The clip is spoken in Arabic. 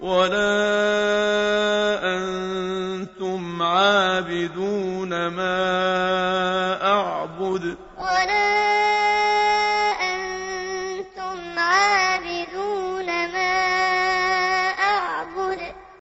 وَلَا أَنتُمْ عَابِدُونَ مَا أَعْبُدُ وَلَا